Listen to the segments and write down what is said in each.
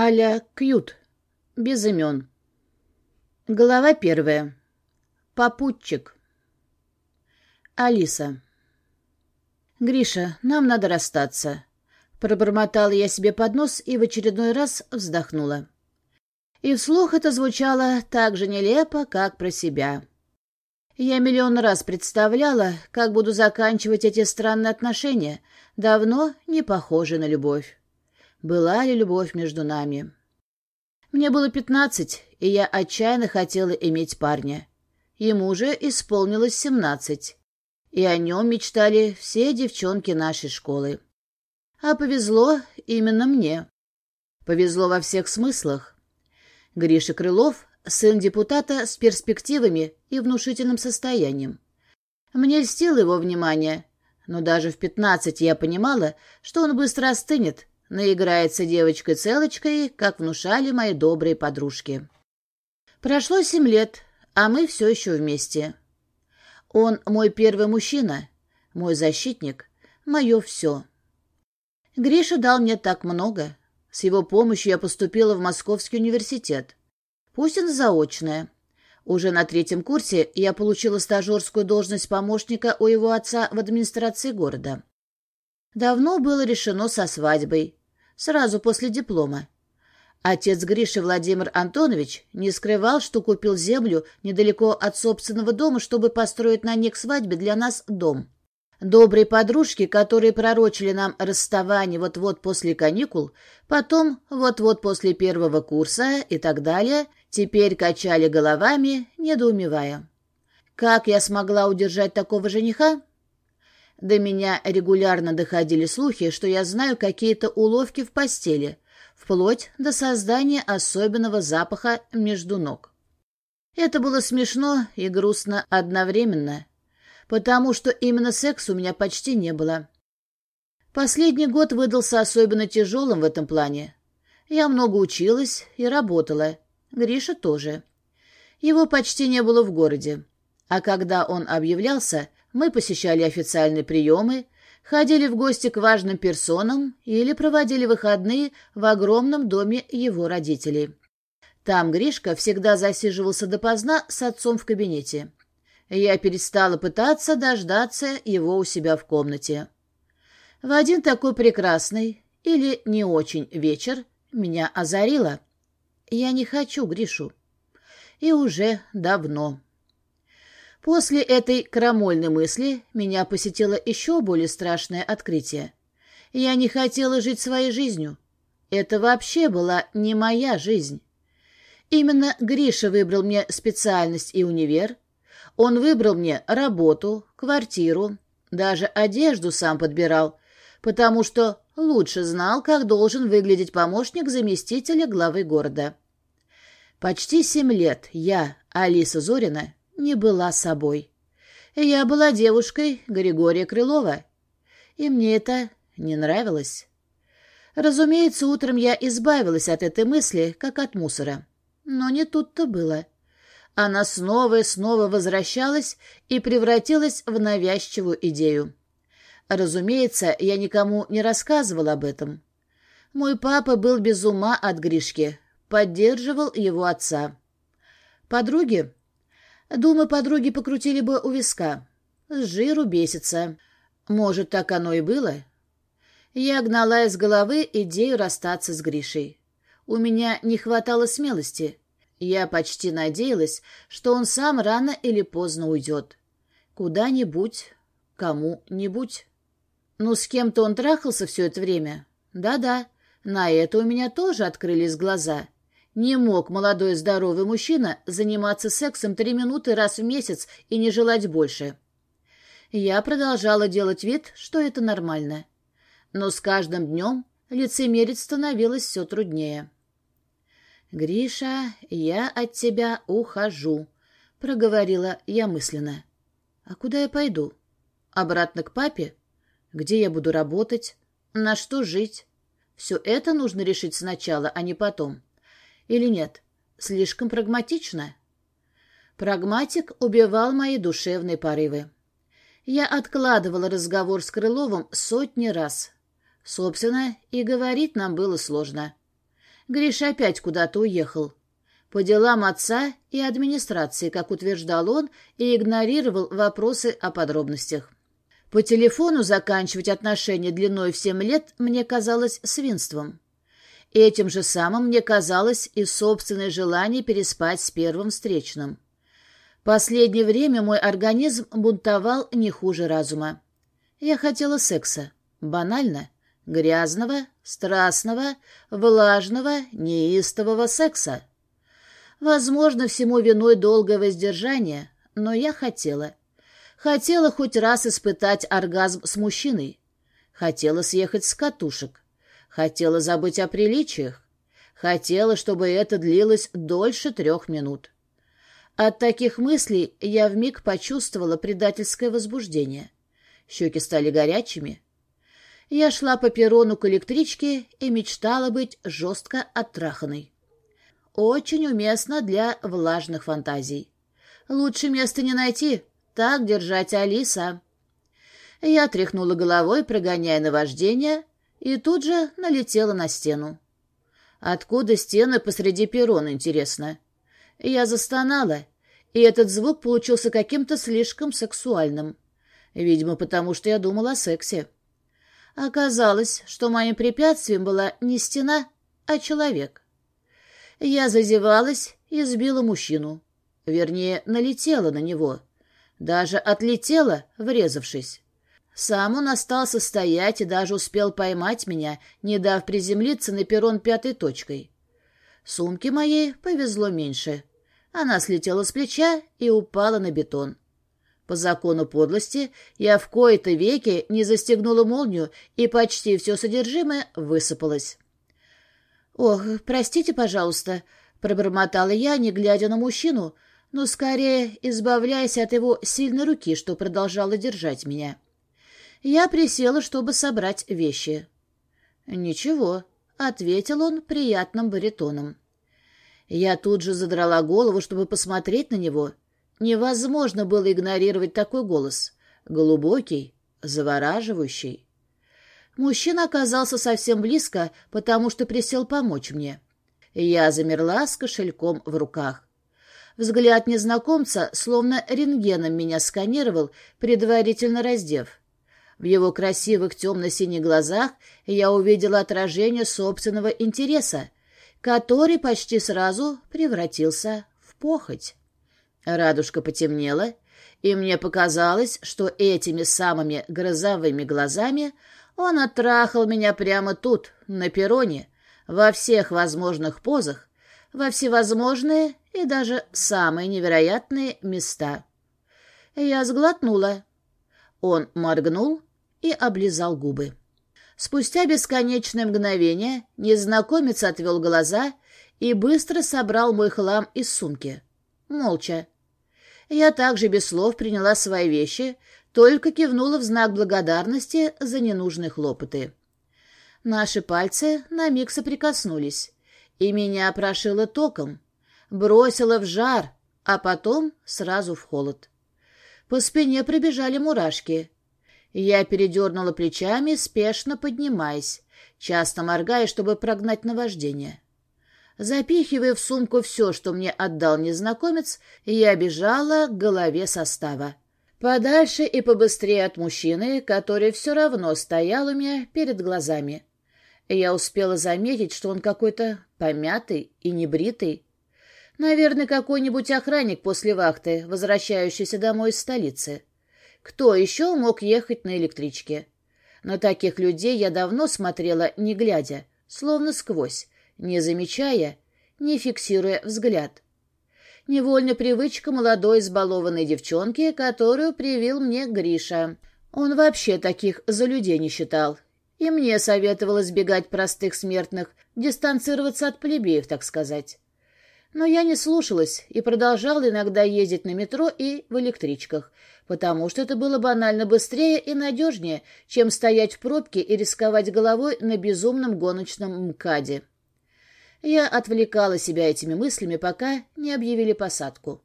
Аля Кьют. Без имен. Глава первая. Попутчик. Алиса. «Гриша, нам надо расстаться». Пробормотала я себе под нос и в очередной раз вздохнула. И вслух это звучало так же нелепо, как про себя. Я миллион раз представляла, как буду заканчивать эти странные отношения, давно не похожие на любовь. Была ли любовь между нами? Мне было пятнадцать, и я отчаянно хотела иметь парня. Ему же исполнилось семнадцать, и о нем мечтали все девчонки нашей школы. А повезло именно мне. Повезло во всех смыслах. Гриша Крылов — сын депутата с перспективами и внушительным состоянием. Мне льстило его внимание, но даже в пятнадцать я понимала, что он быстро остынет, наиграется девочкой-целочкой, как внушали мои добрые подружки. Прошло семь лет, а мы все еще вместе. Он мой первый мужчина, мой защитник, мое все. Гриша дал мне так много. С его помощью я поступила в Московский университет. Пусть и заочная. Уже на третьем курсе я получила стажерскую должность помощника у его отца в администрации города. Давно было решено со свадьбой, сразу после диплома. Отец Гриши Владимир Антонович не скрывал, что купил землю недалеко от собственного дома, чтобы построить на ней к свадьбе для нас дом. Добрые подружки, которые пророчили нам расставание вот-вот после каникул, потом вот-вот после первого курса и так далее, теперь качали головами, недоумевая. Как я смогла удержать такого жениха? До меня регулярно доходили слухи, что я знаю какие-то уловки в постели, вплоть до создания особенного запаха между ног. Это было смешно и грустно одновременно — потому что именно секса у меня почти не было. Последний год выдался особенно тяжелым в этом плане. Я много училась и работала. Гриша тоже. Его почти не было в городе. А когда он объявлялся, мы посещали официальные приемы, ходили в гости к важным персонам или проводили выходные в огромном доме его родителей. Там Гришка всегда засиживался допоздна с отцом в кабинете я перестала пытаться дождаться его у себя в комнате. В один такой прекрасный или не очень вечер меня озарило. Я не хочу Гришу. И уже давно. После этой крамольной мысли меня посетило еще более страшное открытие. Я не хотела жить своей жизнью. Это вообще была не моя жизнь. Именно Гриша выбрал мне специальность и универ — он выбрал мне работу, квартиру, даже одежду сам подбирал, потому что лучше знал, как должен выглядеть помощник заместителя главы города. Почти семь лет я, Алиса Зорина, не была собой. Я была девушкой Григория Крылова, и мне это не нравилось. Разумеется, утром я избавилась от этой мысли, как от мусора. Но не тут-то было. — она снова и снова возвращалась и превратилась в навязчивую идею. Разумеется, я никому не рассказывал об этом. Мой папа был без ума от Гришки, поддерживал его отца. Подруги? Думаю, подруги покрутили бы у виска. С жиру бесится. Может, так оно и было? Я гнала из головы идею расстаться с Гришей. У меня не хватало смелости. Я почти надеялась, что он сам рано или поздно уйдет. Куда-нибудь, кому-нибудь. Ну, с кем-то он трахался все это время? Да-да, на это у меня тоже открылись глаза. Не мог молодой здоровый мужчина заниматься сексом три минуты раз в месяц и не желать больше. Я продолжала делать вид, что это нормально. Но с каждым днем лицемерить становилось все труднее. «Гриша, я от тебя ухожу», — проговорила я мысленно. «А куда я пойду? Обратно к папе? Где я буду работать? На что жить? Все это нужно решить сначала, а не потом. Или нет? Слишком прагматично?» Прагматик убивал мои душевные порывы. Я откладывала разговор с Крыловым сотни раз. Собственно, и говорить нам было сложно. Гриша опять куда-то уехал. По делам отца и администрации, как утверждал он, и игнорировал вопросы о подробностях. По телефону заканчивать отношения длиной в семь лет мне казалось свинством. Этим же самым мне казалось и собственное желание переспать с первым встречным. Последнее время мой организм бунтовал не хуже разума. Я хотела секса. Банально. Грязного, страстного, влажного, неистового секса. Возможно, всему виной долгое воздержание, но я хотела. Хотела хоть раз испытать оргазм с мужчиной. Хотела съехать с катушек. Хотела забыть о приличиях. Хотела, чтобы это длилось дольше трех минут. От таких мыслей я вмиг почувствовала предательское возбуждение. Щеки стали горячими. Я шла по перрону к электричке и мечтала быть жестко оттраханной. Очень уместно для влажных фантазий. Лучше места не найти, так держать Алиса. Я тряхнула головой, прогоняя наваждение, и тут же налетела на стену. Откуда стены посреди перрона, интересно? Я застонала, и этот звук получился каким-то слишком сексуальным. Видимо, потому что я думала о сексе. Оказалось, что моим препятствием была не стена, а человек. Я зазевалась и сбила мужчину. Вернее, налетела на него. Даже отлетела, врезавшись. Сам он остался стоять и даже успел поймать меня, не дав приземлиться на перрон пятой точкой. Сумке моей повезло меньше. Она слетела с плеча и упала на бетон. По закону подлости я в кои-то веки не застегнула молнию, и почти все содержимое высыпалось. «Ох, простите, пожалуйста», — пробормотала я, не глядя на мужчину, — но скорее избавляясь от его сильной руки, что продолжала держать меня. Я присела, чтобы собрать вещи. «Ничего», — ответил он приятным баритоном. Я тут же задрала голову, чтобы посмотреть на него. Невозможно было игнорировать такой голос. Глубокий, завораживающий. Мужчина оказался совсем близко, потому что присел помочь мне. Я замерла с кошельком в руках. Взгляд незнакомца словно рентгеном меня сканировал, предварительно раздев. В его красивых темно-синих глазах я увидела отражение собственного интереса, который почти сразу превратился в похоть. Радужка потемнела, и мне показалось, что этими самыми грозовыми глазами он оттрахал меня прямо тут, на перроне, во всех возможных позах, во всевозможные и даже самые невероятные места. Я сглотнула. Он моргнул и облизал губы. Спустя бесконечное мгновение незнакомец отвел глаза и быстро собрал мой хлам из сумки. Молча. Я также без слов приняла свои вещи, только кивнула в знак благодарности за ненужные хлопоты. Наши пальцы на миг соприкоснулись и меня прошило током, бросило в жар, а потом сразу в холод. По спине пробежали мурашки. Я передернула плечами, спешно поднимаясь, часто моргая, чтобы прогнать наваждение. Запихивая в сумку все, что мне отдал незнакомец, я бежала к голове состава. Подальше и побыстрее от мужчины, который все равно стоял у меня перед глазами. Я успела заметить, что он какой-то помятый и небритый. Наверное, какой-нибудь охранник после вахты, возвращающийся домой из столицы. Кто еще мог ехать на электричке? На таких людей я давно смотрела, не глядя, словно сквозь, не замечая, не фиксируя взгляд. Невольно привычка молодой избалованной девчонки, которую привил мне Гриша. Он вообще таких за людей не считал, и мне советовалось избегать простых смертных, дистанцироваться от плебеев, так сказать. Но я не слушалась и продолжала иногда ездить на метро и в электричках, потому что это было банально быстрее и надежнее, чем стоять в пробке и рисковать головой на безумном гоночном МКАДе. Я отвлекала себя этими мыслями, пока не объявили посадку.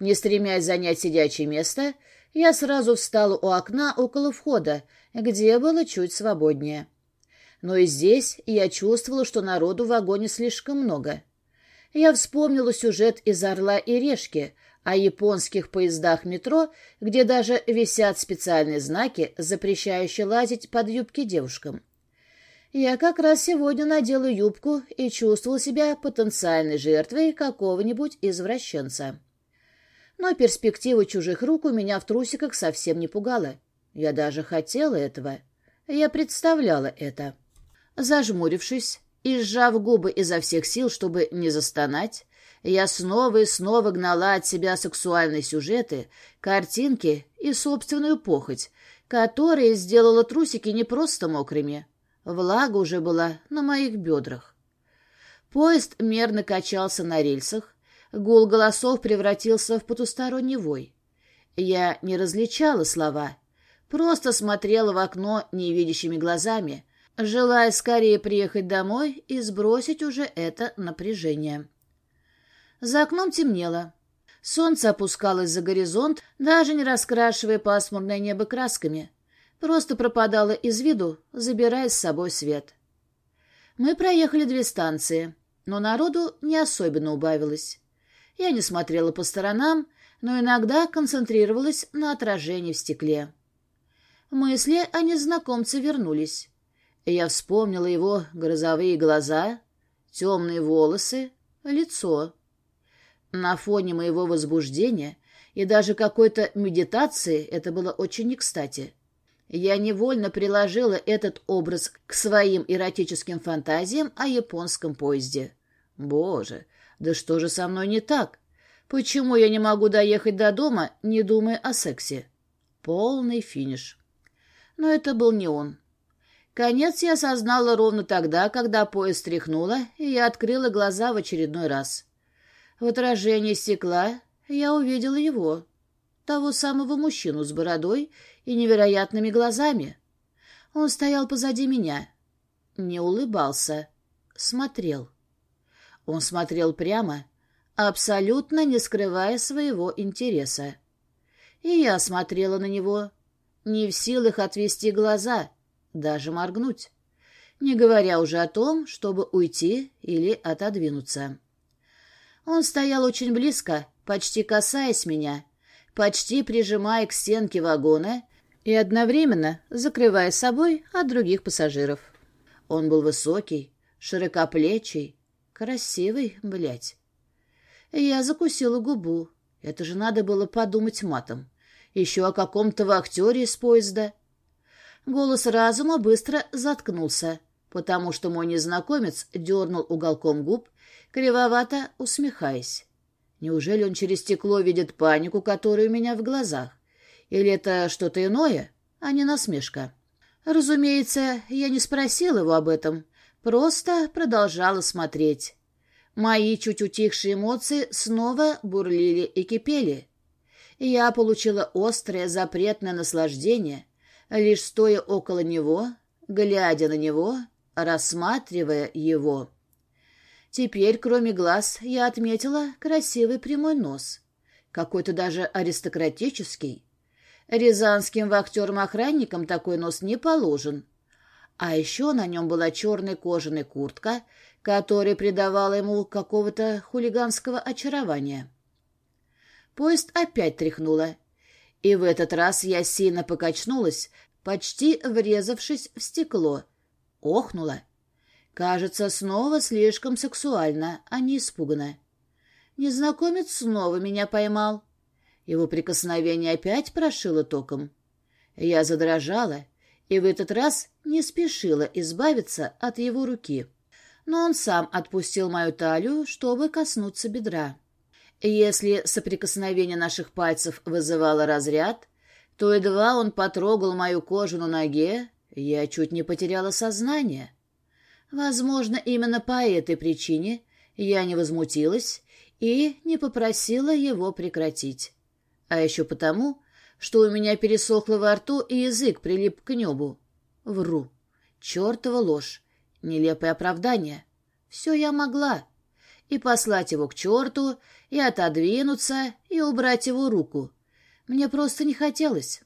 Не стремясь занять сидячее место, я сразу встала у окна около входа, где было чуть свободнее. Но и здесь я чувствовала, что народу в вагоне слишком много. Я вспомнила сюжет из «Орла и решки», о японских поездах метро, где даже висят специальные знаки, запрещающие лазить под юбки девушкам. Я как раз сегодня надела юбку и чувствовала себя потенциальной жертвой какого-нибудь извращенца. Но перспектива чужих рук у меня в трусиках совсем не пугала. Я даже хотела этого. Я представляла это. Зажмурившись и сжав губы изо всех сил, чтобы не застонать, я снова и снова гнала от себя сексуальные сюжеты, картинки и собственную похоть, которая сделала трусики не просто мокрыми. Влага уже была на моих бедрах. Поезд мерно качался на рельсах, гул голосов превратился в потусторонний вой. Я не различала слова, просто смотрела в окно невидящими глазами, желая скорее приехать домой и сбросить уже это напряжение. За окном темнело. Солнце опускалось за горизонт, даже не раскрашивая пасмурное небо красками. Просто пропадало из виду, забирая с собой свет. Мы проехали две станции, но народу не особенно убавилось. Я не смотрела по сторонам, но иногда концентрировалась на отражении в стекле. Мысли о незнакомце вернулись. Я вспомнила его грозовые глаза, темные волосы, лицо. На фоне моего возбуждения и даже какой-то медитации это было очень не кстати. Я невольно приложила этот образ к своим эротическим фантазиям о японском поезде. Боже, да что же со мной не так? Почему я не могу доехать до дома, не думая о сексе? Полный финиш. Но это был не он. Конец я осознала ровно тогда, когда поезд тряхнуло, и я открыла глаза в очередной раз. В отражении стекла я увидела его, того самого мужчину с бородой и невероятными глазами. Он стоял позади меня, не улыбался, смотрел. Он смотрел прямо, абсолютно не скрывая своего интереса. И я смотрела на него, не в силах отвести глаза, даже моргнуть, не говоря уже о том, чтобы уйти или отодвинуться. Он стоял очень близко, почти касаясь меня, почти прижимая к стенке вагона и одновременно закрывая собой от других пассажиров. Он был высокий, широкоплечий, красивый, блядь. Я закусила губу. Это же надо было подумать матом. Еще о каком-то актере из поезда. Голос разума быстро заткнулся, потому что мой незнакомец дернул уголком губ кривовато усмехаясь. Неужели он через стекло видит панику, которая у меня в глазах? Или это что-то иное, а не насмешка? Разумеется, я не спросил его об этом, просто продолжала смотреть. Мои чуть утихшие эмоции снова бурлили и кипели. Я получила острое запретное наслаждение, лишь стоя около него, глядя на него, рассматривая его. Теперь, кроме глаз, я отметила красивый прямой нос. Какой-то даже аристократический. Рязанским вахтерам-охранникам такой нос не положен. А еще на нем была черная кожаная куртка, которая придавала ему какого-то хулиганского очарования. Поезд опять тряхнуло. И в этот раз я сильно покачнулась, почти врезавшись в стекло. Охнула Кажется, снова слишком сексуально, а не испуганно. Незнакомец снова меня поймал. Его прикосновение опять прошило током. Я задрожала и в этот раз не спешила избавиться от его руки. Но он сам отпустил мою талию, чтобы коснуться бедра. Если соприкосновение наших пальцев вызывало разряд, то едва он потрогал мою кожу на ноге, я чуть не потеряла сознание. Возможно, именно по этой причине я не возмутилась и не попросила его прекратить. А еще потому, что у меня пересохло во рту и язык прилип к небу. Вру. Чертова ложь. Нелепое оправдание. Все я могла. И послать его к черту, и отодвинуться, и убрать его руку. Мне просто не хотелось.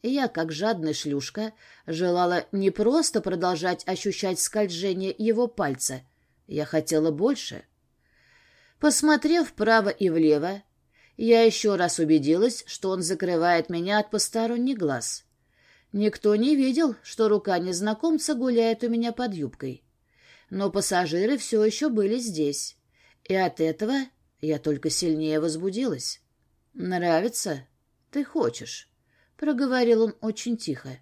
Я, как жадная шлюшка, желала не просто продолжать ощущать скольжение его пальца. Я хотела больше. Посмотрев вправо и влево, я еще раз убедилась, что он закрывает меня от посторонних глаз. Никто не видел, что рука незнакомца гуляет у меня под юбкой. Но пассажиры все еще были здесь, и от этого я только сильнее возбудилась. «Нравится? Ты хочешь?» — проговорил он очень тихо.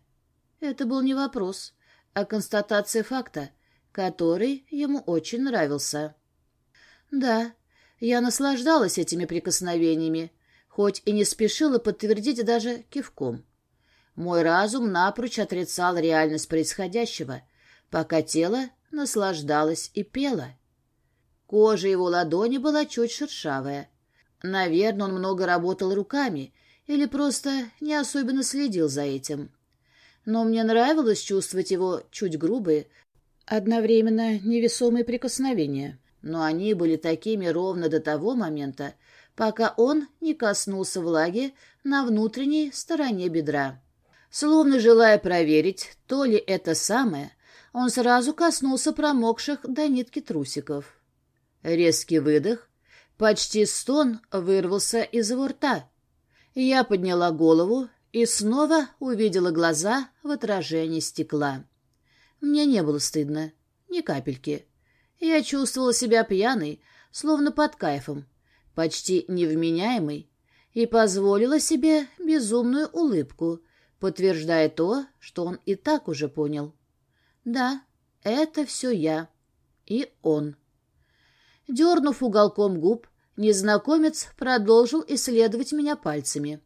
Это был не вопрос, а констатация факта, который ему очень нравился. «Да, я наслаждалась этими прикосновениями, хоть и не спешила подтвердить даже кивком. Мой разум напрочь отрицал реальность происходящего, пока тело наслаждалось и пело. Кожа его ладони была чуть шершавая. Наверное, он много работал руками или просто не особенно следил за этим. Но мне нравилось чувствовать его чуть грубые, одновременно невесомые прикосновения но они были такими ровно до того момента, пока он не коснулся влаги на внутренней стороне бедра. Словно желая проверить, то ли это самое, он сразу коснулся промокших до нитки трусиков. Резкий выдох, почти стон вырвался из его рта. Я подняла голову и снова увидела глаза в отражении стекла. Мне не было стыдно, ни капельки. Я чувствовала себя пьяной, словно под кайфом, почти невменяемой, и позволила себе безумную улыбку, подтверждая то, что он и так уже понял. Да, это все я. И он. Дернув уголком губ, незнакомец продолжил исследовать меня пальцами.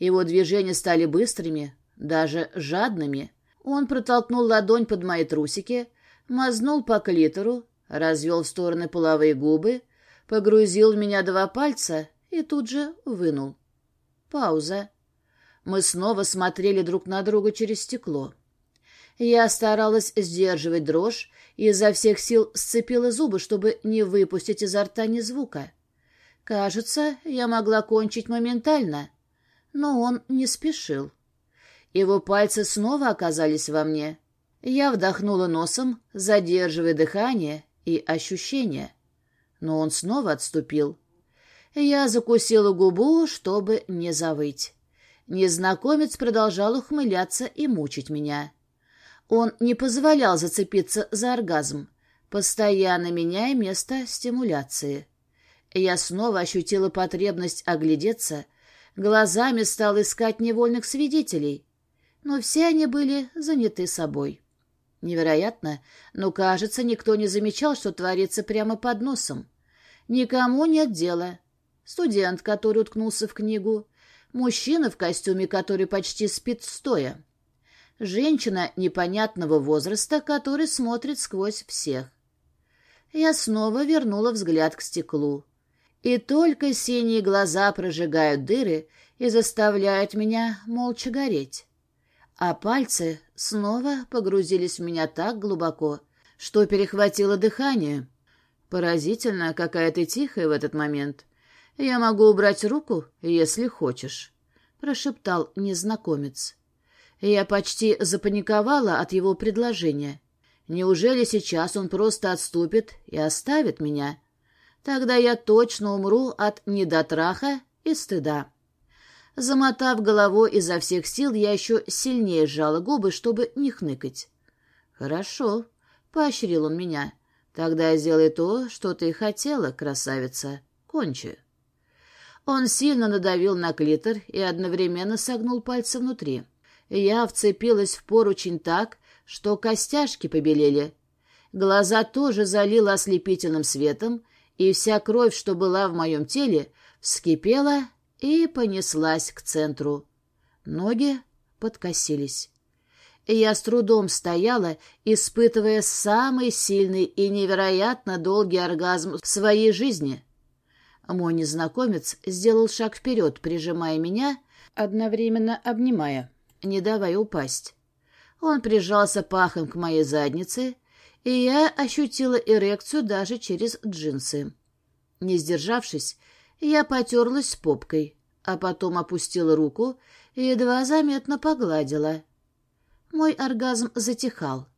Его движения стали быстрыми, даже жадными. Он протолкнул ладонь под мои трусики, мазнул по клитору, развел в стороны половые губы, погрузил в меня два пальца и тут же вынул. Пауза. Мы снова смотрели друг на друга через стекло. Я старалась сдерживать дрожь и изо всех сил сцепила зубы, чтобы не выпустить изо рта ни звука. Кажется, я могла кончить моментально, но он не спешил. Его пальцы снова оказались во мне. Я вдохнула носом, задерживая дыхание, и ощущения. Но он снова отступил. Я закусила губу, чтобы не завыть. Незнакомец продолжал ухмыляться и мучить меня. Он не позволял зацепиться за оргазм, постоянно меняя место стимуляции. Я снова ощутила потребность оглядеться, глазами стал искать невольных свидетелей, но все они были заняты собой. Невероятно, но, кажется, никто не замечал, что творится прямо под носом. Никому нет дела. Студент, который уткнулся в книгу, мужчина в костюме, который почти спит стоя, женщина непонятного возраста, который смотрит сквозь всех. Я снова вернула взгляд к стеклу. И только синие глаза прожигают дыры и заставляют меня молча гореть а пальцы снова погрузились в меня так глубоко, что перехватило дыхание. Поразительно, какая ты тихая в этот момент. Я могу убрать руку, если хочешь, — прошептал незнакомец. Я почти запаниковала от его предложения. Неужели сейчас он просто отступит и оставит меня? Тогда я точно умру от недотраха и стыда. Замотав головой изо всех сил, я еще сильнее сжала губы, чтобы не хныкать. «Хорошо», — поощрил он меня. «Тогда сделай то, что ты хотела, красавица. Кончи». Он сильно надавил на клитор и одновременно согнул пальцы внутри. Я вцепилась в поручень так, что костяшки побелели. Глаза тоже залило ослепительным светом, и вся кровь, что была в моем теле, вскипела и понеслась к центру. Ноги подкосились. Я с трудом стояла, испытывая самый сильный и невероятно долгий оргазм в своей жизни. Мой незнакомец сделал шаг вперед, прижимая меня, одновременно обнимая, не давая упасть. Он прижался пахом к моей заднице, и я ощутила эрекцию даже через джинсы. Не сдержавшись, я потерлась попкой, а потом опустила руку и едва заметно погладила. Мой оргазм затихал,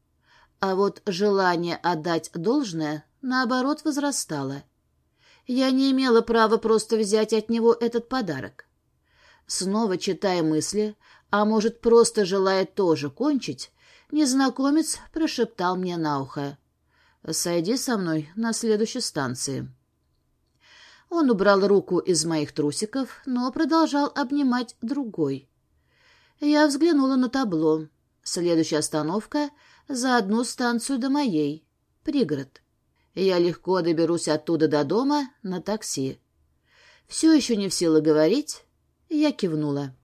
а вот желание отдать должное, наоборот, возрастало. Я не имела права просто взять от него этот подарок. Снова читая мысли, а может, просто желая тоже кончить, незнакомец прошептал мне на ухо. «Сойди со мной на следующей станции». Он убрал руку из моих трусиков, но продолжал обнимать другой. Я взглянула на табло. Следующая остановка — за одну станцию до моей. Пригород. Я легко доберусь оттуда до дома на такси. Все еще не в силах говорить, я кивнула.